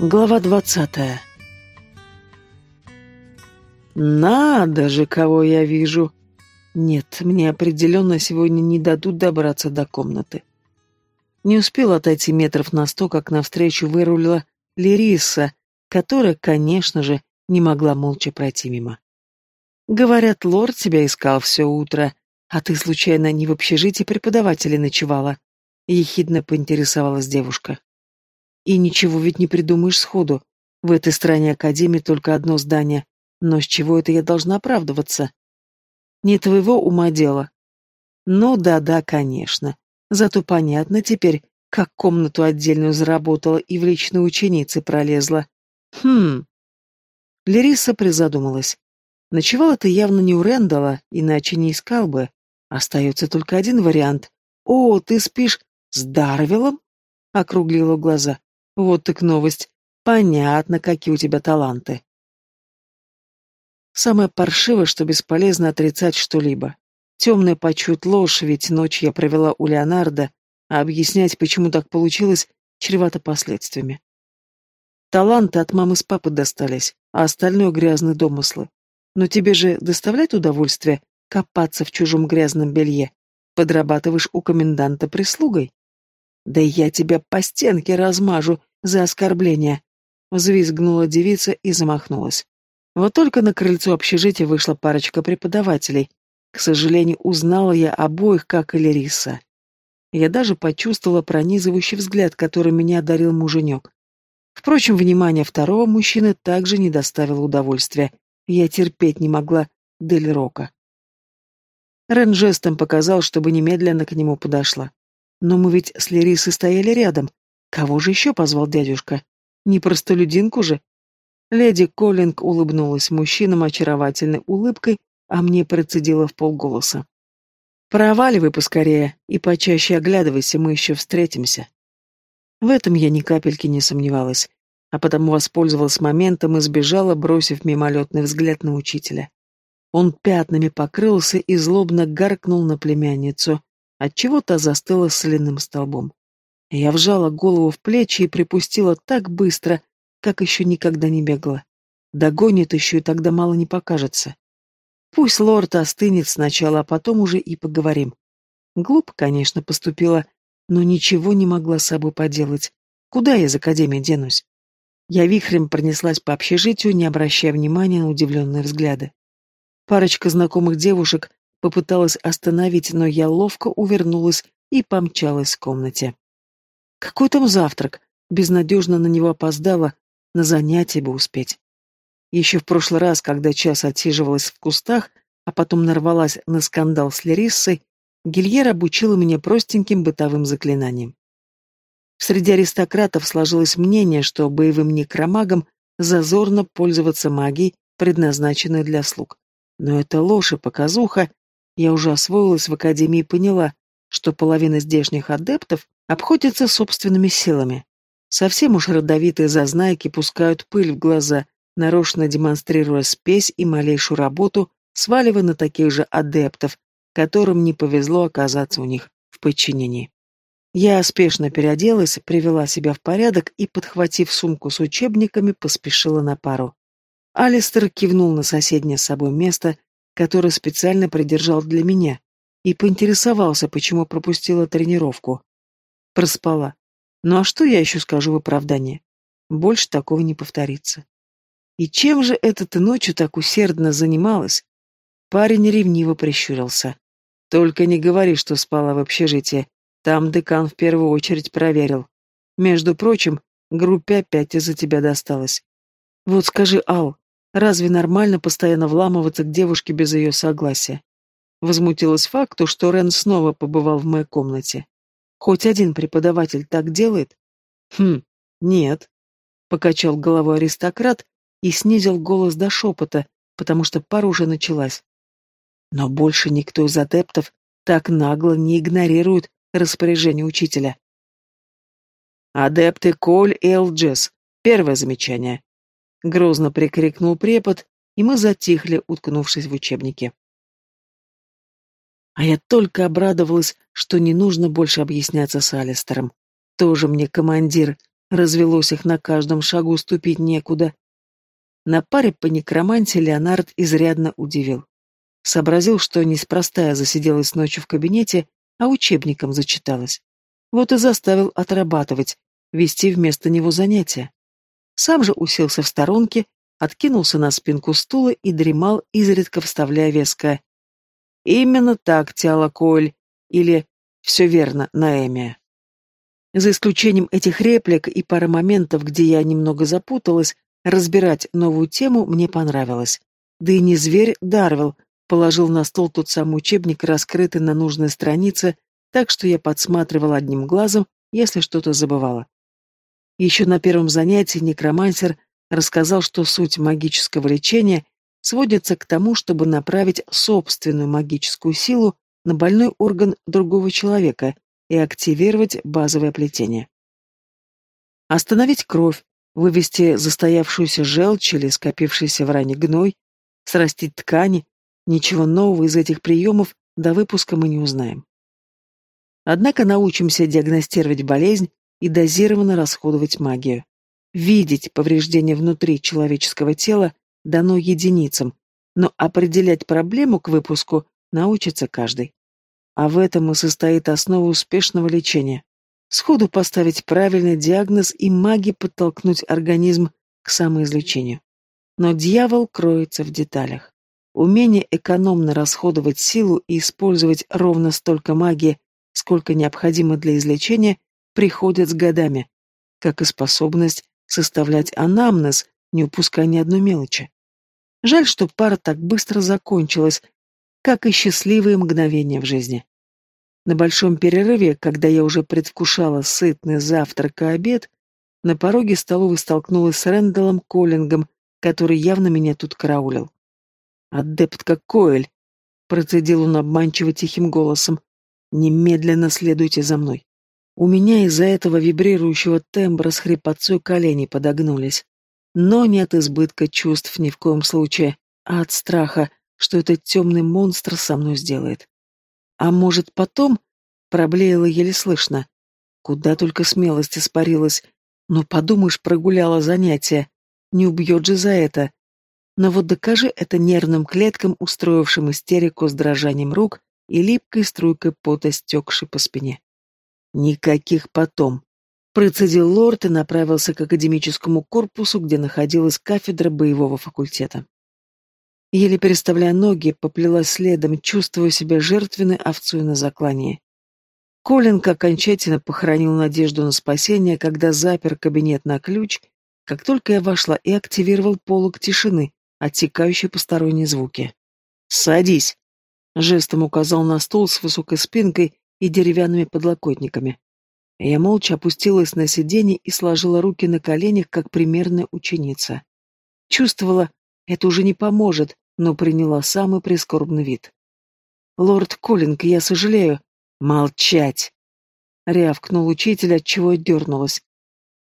Глава двадцатая. «Надо же, кого я вижу!» Нет, мне определенно сегодня не дадут добраться до комнаты. Не успел отойти метров на сто, как навстречу вырулила Лериса, которая, конечно же, не могла молча пройти мимо. «Говорят, лорд тебя искал все утро, а ты, случайно, не в общежитии преподавателя ночевала?» — ехидно поинтересовалась девушка. И ничего ведь не придумаешь сходу. В этой стране Академии только одно здание. Но с чего это я должна оправдываться? Не твоего ума дело. Ну да-да, конечно. Зато понятно теперь, как комнату отдельную заработала и в личные ученицы пролезла. Хм. Лериса призадумалась. Ночевала ты явно не у Рэндала, иначе не искал бы. Остается только один вариант. О, ты спишь с Дарвелом? Округлила глаза. Вот так новость. Понятно, какие у тебя таланты. Самое паршивое, что бесполезно отрицать что-либо. Темная почует ложь, ведь ночь я провела у Леонардо, а объяснять, почему так получилось, чревато последствиями. Таланты от мамы с папы достались, а остальное — грязные домыслы. Но тебе же доставляет удовольствие копаться в чужом грязном белье? Подрабатываешь у коменданта прислугой? Да я тебя по стенке размажу, за оскорбление!» Взвизгнула девица и замахнулась. Вот только на крыльцо общежития вышла парочка преподавателей. К сожалению, узнала я обоих, как и Лериса. Я даже почувствовала пронизывающий взгляд, который меня одарил муженек. Впрочем, внимание второго мужчины также не доставило удовольствия. Я терпеть не могла Дель Рока. Рен жестом показал, чтобы немедленно к нему подошла. Но мы ведь с Лерисой стояли рядом, Кого же еще позвал дядюшка? Не простолюдинку же? Леди Коллинг улыбнулась мужчинам очаровательной улыбкой, а мне процедила в полголоса. «Проваливай поскорее и почаще оглядывайся, мы еще встретимся». В этом я ни капельки не сомневалась, а потому воспользовалась моментом и сбежала, бросив мимолетный взгляд на учителя. Он пятнами покрылся и злобно гаркнул на племянницу, отчего та застыла соляным столбом. Я вжала голову в плечи и припустила так быстро, как еще никогда не бегала. Догонит еще, и тогда мало не покажется. Пусть лорд остынет сначала, а потом уже и поговорим. Глупо, конечно, поступила, но ничего не могла с собой поделать. Куда я из академии денусь? Я вихрем пронеслась по общежитию, не обращая внимания на удивленные взгляды. Парочка знакомых девушек попыталась остановить, но я ловко увернулась и помчалась в комнате. Какой там завтрак? Безнадежно на него опоздала, на занятие бы успеть. Еще в прошлый раз, когда час отсиживалась в кустах, а потом нарвалась на скандал с Лериссой, Гильер обучила меня простеньким бытовым заклинаниям. Среди аристократов сложилось мнение, что боевым некромагам зазорно пользоваться магией, предназначенной для слуг. Но это ложь и показуха. Я уже освоилась в академии и поняла, что половина здешних адептов обходятся собственными силами. Совсем уж родовитые зазнайки пускают пыль в глаза, нарочно демонстрируя спесь и малейшую работу, сваливая на таких же адептов, которым не повезло оказаться у них в подчинении. Я спешно переоделась, привела себя в порядок и, подхватив сумку с учебниками, поспешила на пару. Алистер кивнул на соседнее с собой место, которое специально придержал для меня, и поинтересовался, почему пропустила тренировку. Проспала. Ну а что я еще скажу в оправдание? Больше такого не повторится. И чем же это ты ночью так усердно занималась? Парень ревниво прищурился. Только не говори, что спала в общежитии. Там декан в первую очередь проверил. Между прочим, группе опять из-за тебя досталось. Вот скажи, Ал, разве нормально постоянно вламываться к девушке без ее согласия? Возмутилась факту, что Рен снова побывал в моей комнате. Хоть один преподаватель так делает? Хм, нет. Покачал головой аристократ и снизил голос до шепота, потому что пара уже началась. Но больше никто из адептов так нагло не игнорирует распоряжение учителя. «Адепты Коль и Элджес. Первое замечание». Грозно прикрикнул препод, и мы затихли, уткнувшись в учебники. А я только обрадовалась, что не нужно больше объясняться с Алистером. Тоже мне командир, Развелось их на каждом шагу, ступить некуда. На паре по некроманте Леонард изрядно удивил. Сообразил, что неспроста я засиделась ночью в кабинете, а учебником зачиталась. Вот и заставил отрабатывать, вести вместо него занятия. Сам же уселся в сторонке, откинулся на спинку стула и дремал, изредка вставляя веское. «Именно так, Тиала Коэль» или «Все верно, Наэмия». За исключением этих реплик и пары моментов, где я немного запуталась, разбирать новую тему мне понравилось. Да и не зверь Дарвелл положил на стол тот самый учебник, раскрытый на нужной странице, так что я подсматривала одним глазом, если что-то забывала. Еще на первом занятии некромансер рассказал, что суть магического лечения сводится к тому, чтобы направить собственную магическую силу на больной орган другого человека и активировать базовое плетение. Остановить кровь, вывести застоявшуюся желчь или скопившийся в ране гной, срастить ткани, ничего нового из этих приемов до выпуска мы не узнаем. Однако научимся диагностировать болезнь и дозированно расходовать магию. Видеть повреждения внутри человеческого тела дано единицам, но определять проблему к выпуску научится каждый. А в этом и состоит основа успешного лечения. Сходу поставить правильный диагноз и маги подтолкнуть организм к самоизлечению. Но дьявол кроется в деталях. Умение экономно расходовать силу и использовать ровно столько магии, сколько необходимо для излечения, приходит с годами, как и способность составлять анамнез, не упуская ни одной мелочи. Жаль, что пара так быстро закончилась, как и счастливые мгновения в жизни. На большом перерыве, когда я уже предвкушала сытный завтрак и обед, на пороге столовой столкнулась с Рэндаллом Коллингом, который явно меня тут караулил. «Адептка Коэль!» — процедил он обманчиво тихим голосом. «Немедленно следуйте за мной». У меня из-за этого вибрирующего тембра с хрипотцой колени подогнулись. Но не от избытка чувств ни в коем случае, а от страха, что этот темный монстр со мной сделает. А может, потом? Проблеяла еле слышно. Куда только смелость испарилась. Ну, подумаешь, прогуляла занятия. Не убьет же за это. Но вот докажи это нервным клеткам, устроившим истерику с дрожанием рук и липкой струйкой пота, стекшей по спине. Никаких потом. Процедил лорд и направился к академическому корпусу, где находилась кафедра боевого факультета. Еле переставляя ноги, поплелась следом, чувствуя себя жертвенной овцой на заклании. Колинг окончательно похоронил надежду на спасение, когда запер кабинет на ключ, как только я вошла и активировал полог тишины, оттекающий посторонние звуки. «Садись!» — жестом указал на стол с высокой спинкой и деревянными подлокотниками. Я молча опустилась на сиденье и сложила руки на коленях, как примерная ученица. Чувствовала, это уже не поможет, но приняла самый прискорбный вид. «Лорд Коллинг, я сожалею». «Молчать!» — рявкнул учитель, отчего дернулась.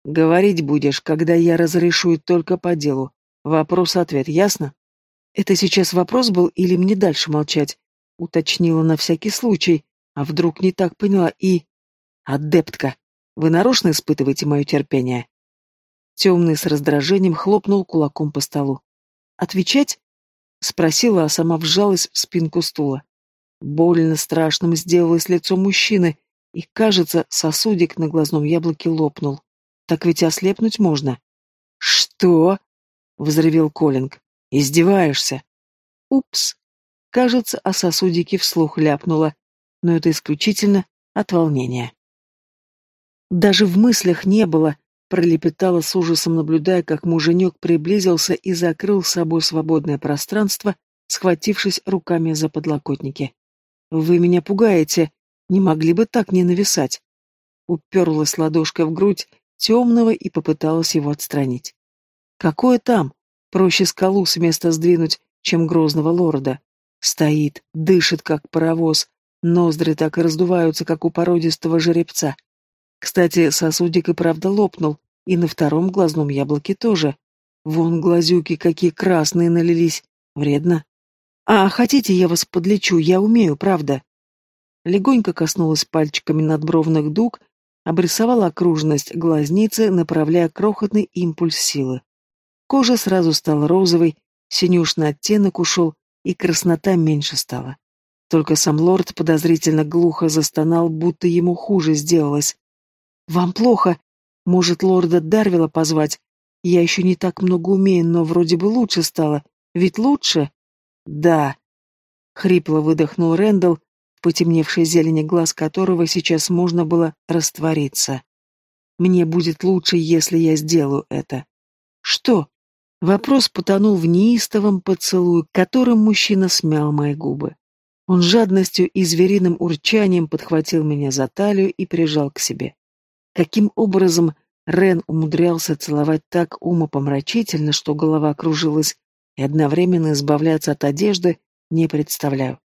«Говорить будешь, когда я разрешу и только по делу. Вопрос-ответ, ясно?» «Это сейчас вопрос был или мне дальше молчать?» — уточнила на всякий случай, а вдруг не так поняла и... «Адептка, вы нарочно испытываете мое терпение?» Темный с раздражением хлопнул кулаком по столу. «Отвечать?» — спросила, а сама вжалась в спинку стула. Больно страшным сделалось лицо мужчины, и, кажется, сосудик на глазном яблоке лопнул. Так ведь ослепнуть можно. «Что?» — взревел Коллинг. «Издеваешься?» «Упс!» Кажется, о сосудике вслух ляпнула, но это исключительно от волнения. Даже в мыслях не было, пролепетала с ужасом, наблюдая, как муженек приблизился и закрыл с собой свободное пространство, схватившись руками за подлокотники. «Вы меня пугаете, не могли бы так не нависать?» Уперлась ладошкой в грудь темного и попыталась его отстранить. «Какое там? Проще скалу с места сдвинуть, чем грозного лорда. Стоит, дышит, как паровоз, Ноздри так и раздуваются, как у породистого жеребца. Кстати, сосудик и правда лопнул, и на втором глазном яблоке тоже. Вон глазюки какие красные налились. Вредно. А хотите, я вас подлечу, я умею, правда. Легонько коснулась пальчиками надбровных дуг, обрисовал окружность глазницы, направляя крохотный импульс силы. Кожа сразу стала розовой, синюшный оттенок ушел, и краснота меньше стала. Только сам лорд подозрительно глухо застонал, будто ему хуже сделалось. «Вам плохо? Может, лорда Дарвила позвать? Я еще не так много умею, но вроде бы лучше стало. Ведь лучше?» «Да», — хрипло выдохнул Рэндалл, потемневшей зелени глаз которого сейчас можно было раствориться. «Мне будет лучше, если я сделаю это». «Что?» Вопрос потонул в неистовом поцелуе, которым мужчина смял мои губы. Он жадностью и звериным урчанием подхватил меня за талию и прижал к себе. Каким образом Рен умудрялся целовать так умопомрачительно, что голова кружилась, и одновременно избавляться от одежды, не представляю.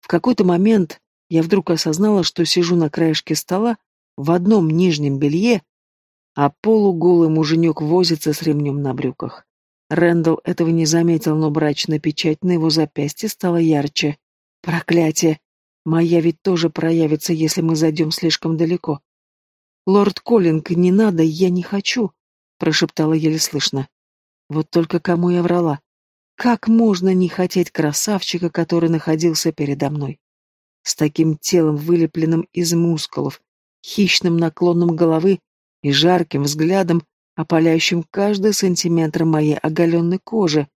В какой-то момент я вдруг осознала, что сижу на краешке стола в одном нижнем белье, а полуголый муженек возится с ремнем на брюках. Рэндалл этого не заметил, но брачная печать на его запястье стала ярче. Проклятие! Моя ведь тоже проявится, если мы зайдем слишком далеко. «Лорд Коллинг, не надо, я не хочу», — прошептала еле слышно. Вот только кому я врала. Как можно не хотеть красавчика, который находился передо мной? С таким телом, вылепленным из мускулов, хищным наклоном головы и жарким взглядом, опаляющим каждый сантиметр моей оголенной кожи.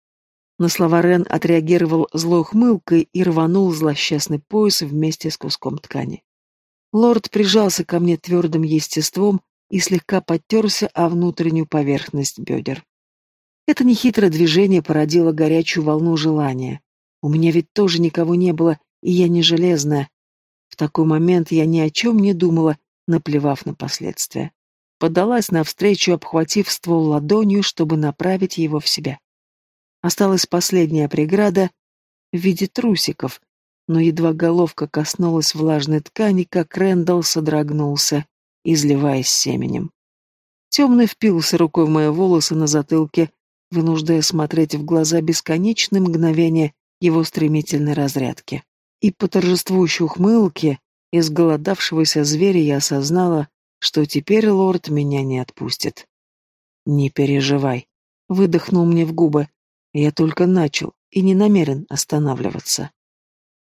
На слова Рен отреагировал злой хмылкой и рванул злосчастный пояс вместе с куском ткани. Лорд прижался ко мне твердым естеством и слегка подтерся о внутреннюю поверхность бедер. Это нехитрое движение породило горячую волну желания. У меня ведь тоже никого не было, и я не железная. В такой момент я ни о чем не думала, наплевав на последствия подалась навстречу, обхватив ствол ладонью, чтобы направить его в себя. Осталась последняя преграда в виде трусиков, но едва головка коснулась влажной ткани, как Рэндалл содрогнулся, изливаясь семенем. Темный впился рукой в мои волосы на затылке, вынуждая смотреть в глаза бесконечные мгновения его стремительной разрядки. И по торжествующей ухмылке изголодавшегося зверя я осознала, что теперь лорд меня не отпустит. «Не переживай», — выдохнул мне в губы. Я только начал и не намерен останавливаться.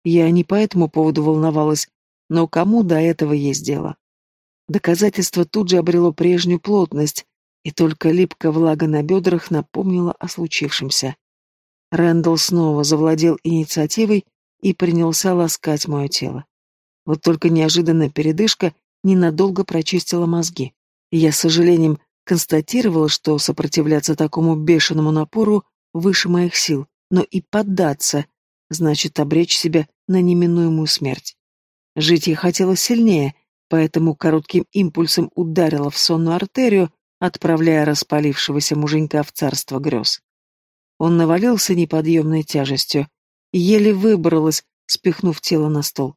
Я не по этому поводу волновалась, но кому до этого есть дело? Доказательство тут же обрело прежнюю плотность, и только липкая влага на бедрах напомнила о случившемся. Рэндалл снова завладел инициативой и принялся ласкать мое тело. Вот только неожиданная передышка ненадолго прочистила мозги. я с сожалением констатировала, что сопротивляться такому бешеному напору выше моих сил, но и поддаться значит обречь себя на неминуемую смерть. Жить я хотела сильнее, поэтому коротким импульсом ударила в сонную артерию, отправляя распалившегося муженька в царство грез. Он навалился неподъемной тяжестью, еле выбралась, спихнув тело на стол.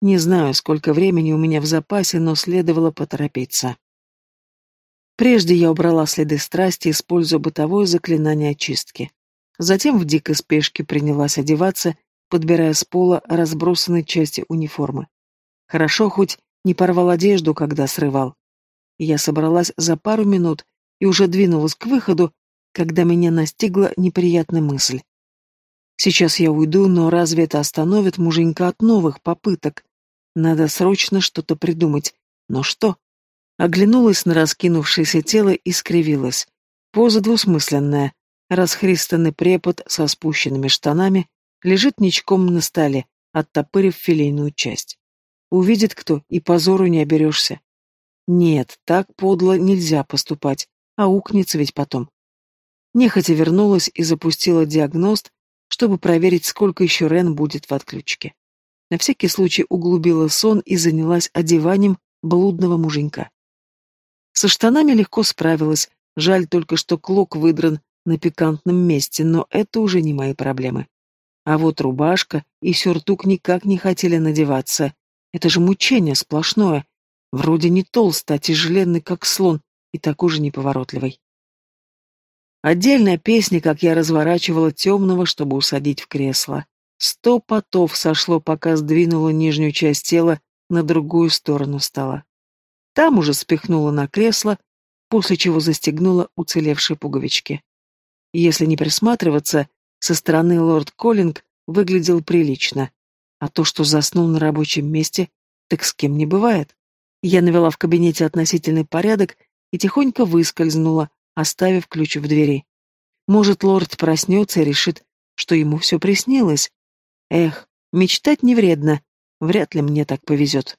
Не знаю, сколько времени у меня в запасе, но следовало поторопиться. Прежде я убрала следы страсти, используя бытовое заклинание очистки. Затем в дикой спешке принялась одеваться, подбирая с пола разбросанные части униформы. Хорошо хоть не порвал одежду, когда срывал. Я собралась за пару минут и уже двинулась к выходу, когда меня настигла неприятная мысль. Сейчас я уйду, но разве это остановит муженька от новых попыток? Надо срочно что-то придумать. Но что? Оглянулась на раскинувшееся тело и скривилась. Поза двусмысленная. Расхристанный препод со спущенными штанами лежит ничком на столе, оттопырив филейную часть. Увидит кто, и позору не оберешься. Нет, так подло нельзя поступать, а укнется ведь потом. Нехотя вернулась и запустила диагност, чтобы проверить, сколько еще Рен будет в отключке. На всякий случай углубила сон и занялась одеванием блудного муженька. Со штанами легко справилась, жаль только, что клок выдран на пикантном месте, но это уже не мои проблемы. А вот рубашка и сюртук никак не хотели надеваться. Это же мучение сплошное. Вроде не толстый, а тяжеленный, как слон, и такой же неповоротливый. Отдельная песня, как я разворачивала темного, чтобы усадить в кресло. Сто потов сошло, пока сдвинула нижнюю часть тела на другую сторону стола. Там уже спихнула на кресло, после чего застегнула уцелевшие пуговички. Если не присматриваться, со стороны лорд Коллинг выглядел прилично, а то, что заснул на рабочем месте, так с кем не бывает. Я навела в кабинете относительный порядок и тихонько выскользнула, оставив ключ в двери. Может, лорд проснется и решит, что ему все приснилось. Эх, мечтать не вредно, вряд ли мне так повезет.